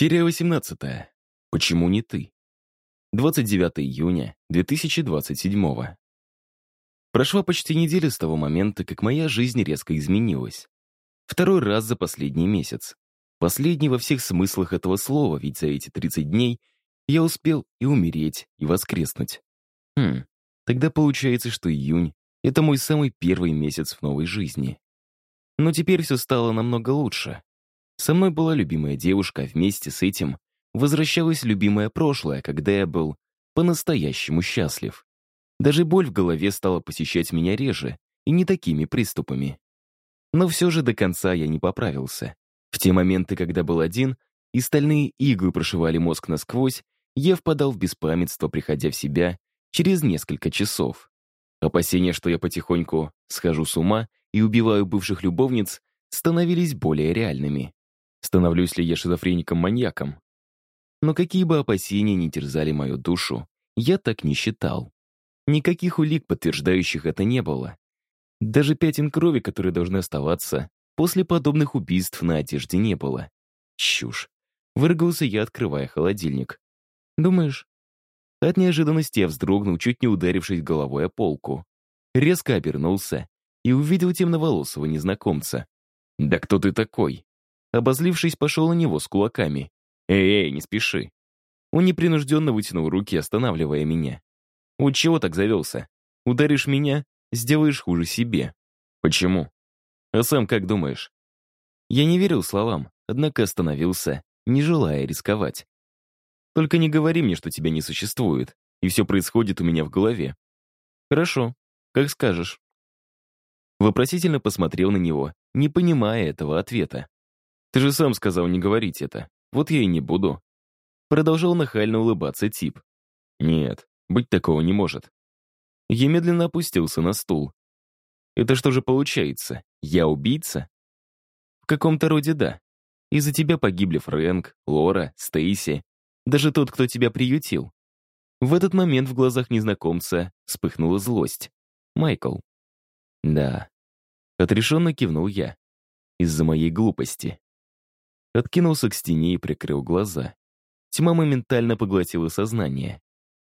Серия 18. Почему не ты? 29 июня 2027. Прошла почти неделя с того момента, как моя жизнь резко изменилась. Второй раз за последний месяц. Последний во всех смыслах этого слова, ведь за эти 30 дней я успел и умереть, и воскреснуть. Хм, тогда получается, что июнь — это мой самый первый месяц в новой жизни. Но теперь все стало намного лучше. Со мной была любимая девушка, а вместе с этим возвращалось любимое прошлое, когда я был по-настоящему счастлив. Даже боль в голове стала посещать меня реже и не такими приступами. Но все же до конца я не поправился. В те моменты, когда был один, и стальные иглы прошивали мозг насквозь, я впадал в беспамятство, приходя в себя через несколько часов. Опасения, что я потихоньку схожу с ума и убиваю бывших любовниц, становились более реальными. Становлюсь ли я шизофреником-маньяком? Но какие бы опасения ни терзали мою душу, я так не считал. Никаких улик, подтверждающих это, не было. Даже пятен крови, которые должны оставаться, после подобных убийств на одежде не было. Чушь. Выргался я, открывая холодильник. «Думаешь?» От неожиданности я вздрогнул, чуть не ударившись головой о полку. Резко обернулся и увидел темноволосого незнакомца. «Да кто ты такой?» Обозлившись, пошел на него с кулаками. «Эй, эй, не спеши!» Он непринужденно вытянул руки, останавливая меня. «Вот чего так завелся? Ударишь меня, сделаешь хуже себе». «Почему?» «А сам как думаешь?» Я не верил словам, однако остановился, не желая рисковать. «Только не говори мне, что тебя не существует, и все происходит у меня в голове». «Хорошо, как скажешь». Вопросительно посмотрел на него, не понимая этого ответа. Ты же сам сказал не говорить это. Вот я и не буду. Продолжал нахально улыбаться тип. Нет, быть такого не может. Я медленно опустился на стул. Это что же получается? Я убийца? В каком-то роде да. Из-за тебя погибли Фрэнк, Лора, Стейси, даже тот, кто тебя приютил. В этот момент в глазах незнакомца вспыхнула злость. Майкл. Да. Отрешенно кивнул я. Из-за моей глупости. Откинулся к стене и прикрыл глаза. Тьма моментально поглотила сознание.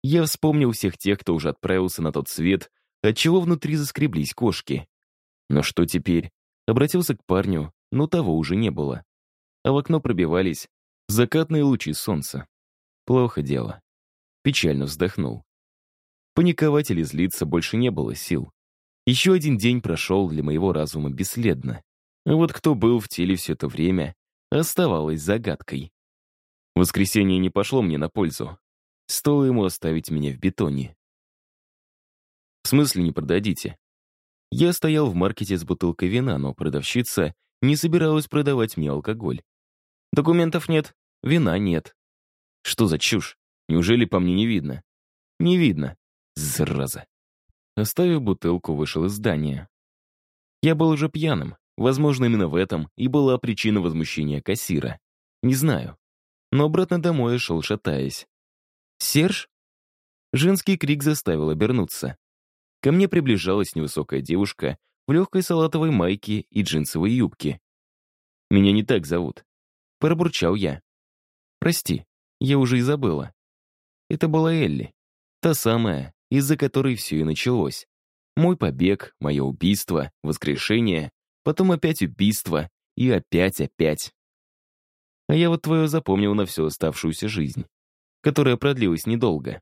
Я вспомнил всех тех, кто уже отправился на тот свет, отчего внутри заскреблись кошки. Но что теперь? Обратился к парню, но того уже не было. А в окно пробивались закатные лучи солнца. Плохо дело. Печально вздохнул. Паниковать или злиться больше не было сил. Еще один день прошел для моего разума бесследно. Вот кто был в теле все это время, оставалось загадкой. Воскресенье не пошло мне на пользу. Стоило ему оставить меня в бетоне. В смысле не продадите? Я стоял в маркете с бутылкой вина, но продавщица не собиралась продавать мне алкоголь. Документов нет, вина нет. Что за чушь? Неужели по мне не видно? Не видно. Зараза. Оставив бутылку, вышел из здания. Я был уже пьяным, Возможно, именно в этом и была причина возмущения кассира. Не знаю. Но обратно домой я шел, шатаясь. «Серж?» Женский крик заставил обернуться. Ко мне приближалась невысокая девушка в легкой салатовой майке и джинсовой юбке. «Меня не так зовут», — пробурчал я. «Прости, я уже и забыла». Это была Элли, та самая, из-за которой все и началось. Мой побег, мое убийство, воскрешение потом опять убийство и опять-опять. А я вот твое запомнил на всю оставшуюся жизнь, которая продлилась недолго.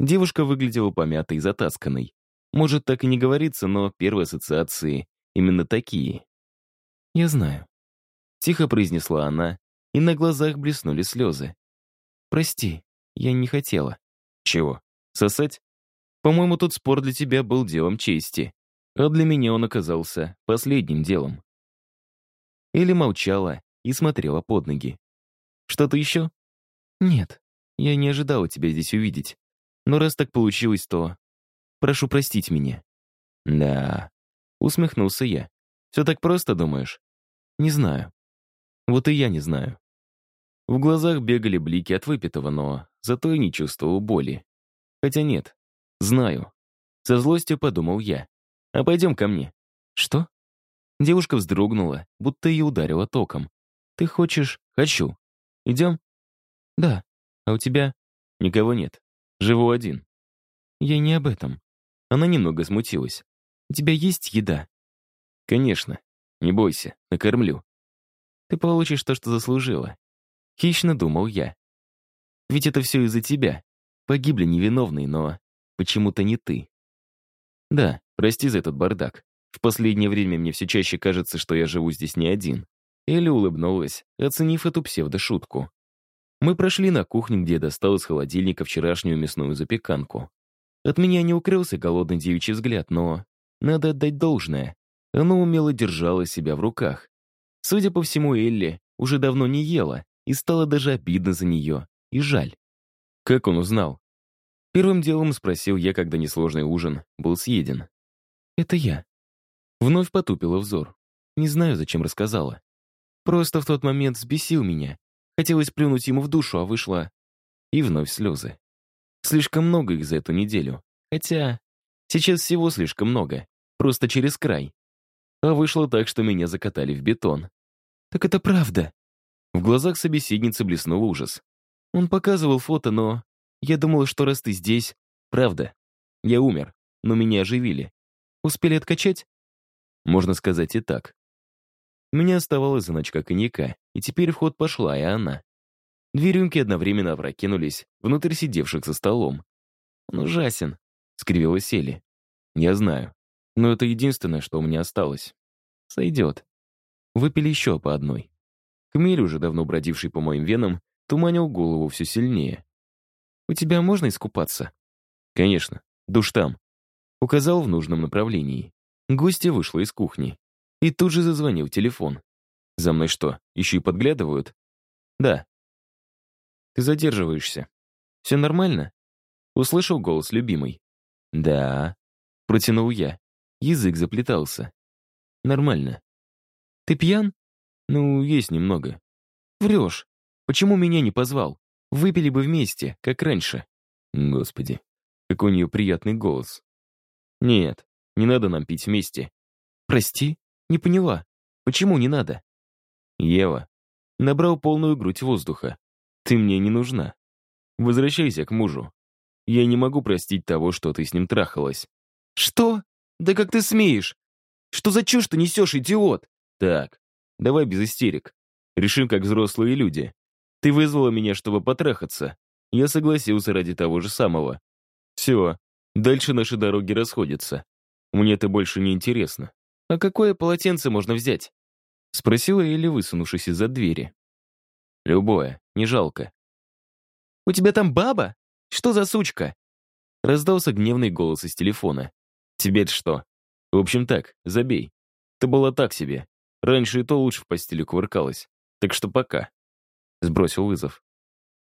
Девушка выглядела помятой и затасканной. Может, так и не говорится, но первые ассоциации именно такие. «Я знаю», — тихо произнесла она, и на глазах блеснули слезы. «Прости, я не хотела». «Чего? Сосать? По-моему, тот спор для тебя был делом чести а для меня он оказался последним делом. Или молчала и смотрела под ноги. «Что-то еще?» «Нет, я не ожидала тебя здесь увидеть. Но раз так получилось, то... Прошу простить меня». «Да...» — усмехнулся я. «Все так просто, думаешь?» «Не знаю. Вот и я не знаю». В глазах бегали блики от выпитого, но зато и не чувствовал боли. Хотя нет, знаю. Со злостью подумал я. А пойдем ко мне». «Что?» Девушка вздрогнула, будто ее ударило током. «Ты хочешь?» «Хочу». Идем? Да. А у тебя? Никого нет. Живу один. Я не об этом. Она немного смутилась. У тебя есть еда? Конечно. Не бойся, накормлю. Ты получишь то, что заслужила. Хищно думал я. Ведь это все из-за тебя. Погибли невиновные, но почему-то не ты. Да, прости за этот бардак. В последнее время мне все чаще кажется, что я живу здесь не один. Элли улыбнулась, оценив эту псевдошутку. Мы прошли на кухню, где достал из холодильника вчерашнюю мясную запеканку. От меня не укрылся голодный девичий взгляд, но надо отдать должное. Оно умело держало себя в руках. Судя по всему, Элли уже давно не ела, и стало даже обидно за нее, и жаль. Как он узнал? Первым делом спросил я, когда несложный ужин был съеден. «Это я». Вновь потупила взор. Не знаю, зачем рассказала. Просто в тот момент взбесил меня. Хотелось плюнуть ему в душу, а вышло... И вновь слезы. Слишком много их за эту неделю. Хотя сейчас всего слишком много. Просто через край. А вышло так, что меня закатали в бетон. «Так это правда». В глазах собеседницы блеснул ужас. Он показывал фото, но... Я думала, что раз ты здесь... Правда. Я умер, но меня оживили. Успели откачать? Можно сказать и так. Меня оставалась заначка коньяка, и теперь в ход пошла и она. Две рюмки одновременно опрокинулись внутрь сидевших за столом. «Он ужасен», — скривилась Элли. «Я знаю. Но это единственное, что у меня осталось. Сойдет». Выпили еще по одной. Хмель, уже давно бродивший по моим венам, туманил голову все сильнее. «У тебя можно искупаться?» «Конечно. Душ там». Указал в нужном направлении. Гостья вышла из кухни. И тут же зазвонил телефон. «За мной что, еще и подглядывают?» «Да». «Ты задерживаешься. Все нормально?» Услышал голос любимой. «Да», — протянул я. Язык заплетался. «Нормально». «Ты пьян?» «Ну, есть немного». «Врешь. Почему меня не позвал? Выпили бы вместе, как раньше». Господи, какой у нее приятный голос. «Нет, не надо нам пить вместе». «Прости, не поняла. Почему не надо?» «Ева». Набрал полную грудь воздуха. «Ты мне не нужна. Возвращайся к мужу. Я не могу простить того, что ты с ним трахалась». «Что? Да как ты смеешь? Что за чушь ты несешь, идиот?» «Так, давай без истерик. Решим, как взрослые люди. Ты вызвала меня, чтобы потрахаться. Я согласился ради того же самого. Все, дальше наши дороги расходятся. Мне это больше не интересно. А какое полотенце можно взять? Спросила Элли, высунувшись из-за двери. Любое, не жалко. У тебя там баба? Что за сучка? Раздался гневный голос из телефона. тебе что? В общем так, забей. Ты была так себе. Раньше и то лучше в постели кувыркалась. Так что пока. Сбросил вызов.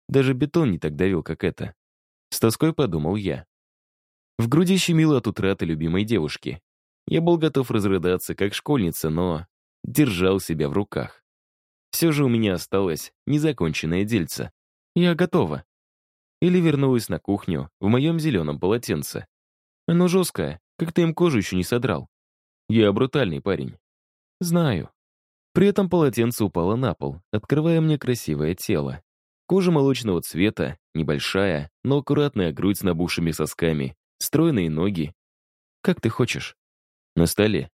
Даже бетон не так давил, как это. С тоской подумал я. В груди щемило от утраты любимой девушки. Я был готов разрыдаться, как школьница, но держал себя в руках. Все же у меня осталось незаконченное дельце. Я готова. Или вернулась на кухню в моем зеленом полотенце. Оно жесткое, как ты им кожу еще не содрал. Я брутальный парень. Знаю. При этом полотенце упало на пол, открывая мне красивое тело. Кожа молочного цвета, небольшая, но аккуратная грудь с набухшими сосками, стройные ноги. Как ты хочешь. На столе.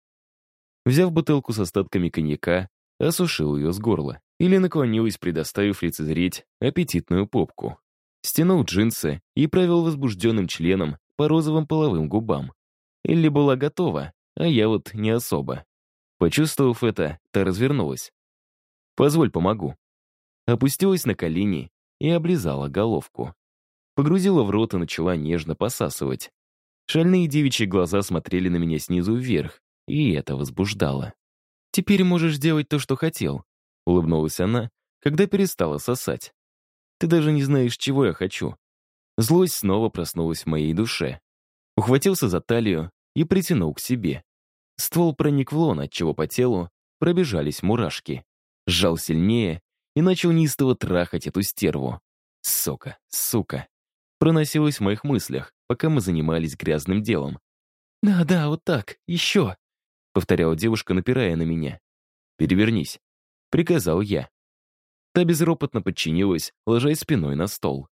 Взяв бутылку с остатками коньяка, осушил ее с горла или наклонилась, предоставив лицезреть аппетитную попку. Стянул джинсы и провел возбужденным членом по розовым половым губам. Элли была готова, а я вот не особо. Почувствовав это, та развернулась. «Позволь, помогу». Опустилась на колени и облизала головку. Погрузила в рот и начала нежно посасывать. Шальные девичьи глаза смотрели на меня снизу вверх, и это возбуждало. «Теперь можешь делать то, что хотел», — улыбнулась она, когда перестала сосать. «Ты даже не знаешь, чего я хочу». Злость снова проснулась в моей душе. Ухватился за талию и притянул к себе. Ствол проник в лон, отчего по телу пробежались мурашки. Сжал сильнее и начал неистово трахать эту стерву. Сока, сука. Проносилось в моих мыслях, пока мы занимались грязным делом. «Да-да, вот так, еще», — повторяла девушка, напирая на меня. «Перевернись», — приказал я. Та безропотно подчинилась, ложась спиной на стол.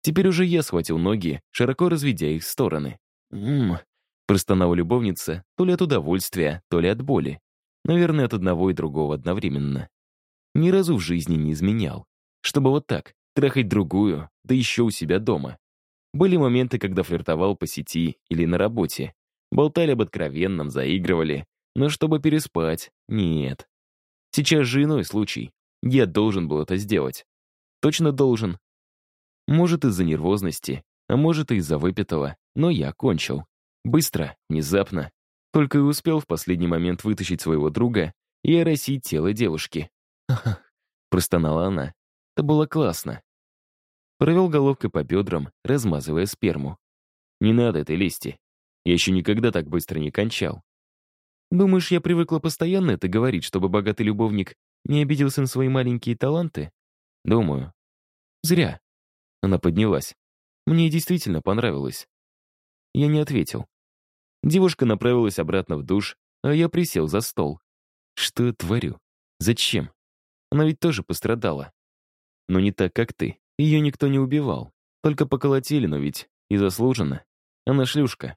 Теперь уже я схватил ноги, широко разведя их в стороны. «Ммм», — простонала любовница, то ли от удовольствия, то ли от боли. Наверное, от одного и другого одновременно. Ни разу в жизни не изменял. Чтобы вот так, трахать другую, да еще у себя дома. Были моменты, когда флиртовал по сети или на работе. Болтали об откровенном, заигрывали. Но чтобы переспать, нет. Сейчас же иной случай. Я должен был это сделать. Точно должен. Может, из-за нервозности, а может, и из-за выпитого, но я кончил. Быстро, внезапно. Только и успел в последний момент вытащить своего друга и оросить тело девушки. «Ха-ха», — простонала она. Это было классно. Провел головкой по бедрам, размазывая сперму. «Не надо этой лести. Я еще никогда так быстро не кончал». «Думаешь, я привыкла постоянно это говорить, чтобы богатый любовник не обиделся на свои маленькие таланты?» «Думаю». «Зря». Она поднялась. Мне действительно понравилось. Я не ответил. Девушка направилась обратно в душ, а я присел за стол. Что творю? Зачем? Она ведь тоже пострадала. Но не так, как ты. Ее никто не убивал. Только поколотили, но ведь и заслуженно. Она шлюшка.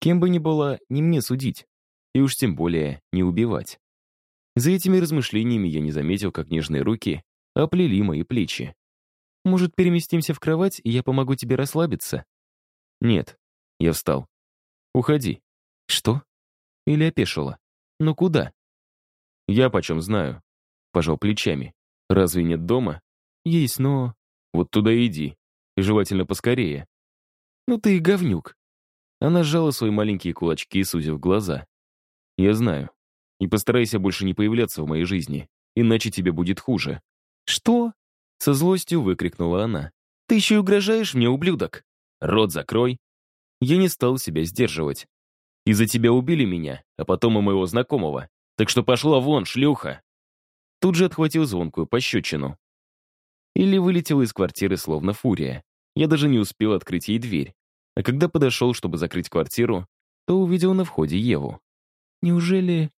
Кем бы ни была, не мне судить. И уж тем более не убивать. За этими размышлениями я не заметил, как нежные руки оплели мои плечи. «Может, переместимся в кровать, и я помогу тебе расслабиться?» «Нет». Я встал. «Уходи». «Что?» Или опешила. «Ну куда?» «Я почем знаю». Пожал плечами. «Разве нет дома?» «Есть, но...» «Вот туда иди. И желательно поскорее». «Ну ты и говнюк». Она сжала свои маленькие кулачки, сузив глаза. «Я знаю. И постарайся больше не появляться в моей жизни, иначе тебе будет хуже». «Что?» Со злостью выкрикнула она. «Ты еще и угрожаешь мне, ублюдок!» «Рот закрой!» Я не стал себя сдерживать. «Из-за тебя убили меня, а потом и моего знакомого. Так что пошла вон, шлюха!» Тут же отхватил звонкую пощечину. Или вылетела из квартиры словно фурия. Я даже не успел открыть ей дверь. А когда подошел, чтобы закрыть квартиру, то увидел на входе Еву. Неужели...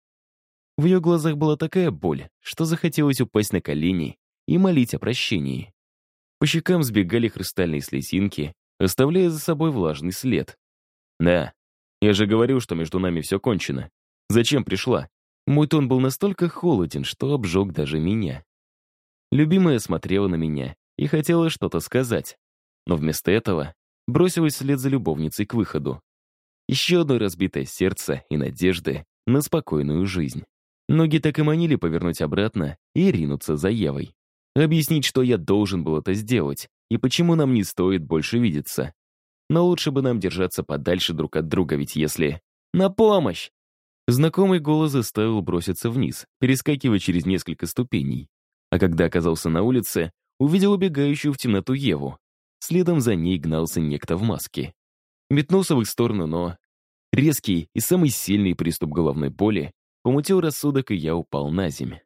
В ее глазах была такая боль, что захотелось упасть на колени и молить о прощении. По щекам сбегали хрустальные слезинки, оставляя за собой влажный след. «Да, я же говорил, что между нами все кончено. Зачем пришла?» Мой тон был настолько холоден, что обжег даже меня. Любимая смотрела на меня и хотела что-то сказать, но вместо этого бросилась вслед за любовницей к выходу. Еще одно разбитое сердце и надежды на спокойную жизнь. Ноги так и манили повернуть обратно и ринуться за Евой. Объяснить, что я должен был это сделать, и почему нам не стоит больше видеться. Но лучше бы нам держаться подальше друг от друга, ведь если... «На помощь!» Знакомый голос заставил броситься вниз, перескакивая через несколько ступеней а когда оказался на улице, увидел убегающую в темноту Еву. Следом за ней гнался некто в маске. Метнулся в их сторону, но... Резкий и самый сильный приступ головной боли помутил рассудок, и я упал на земь.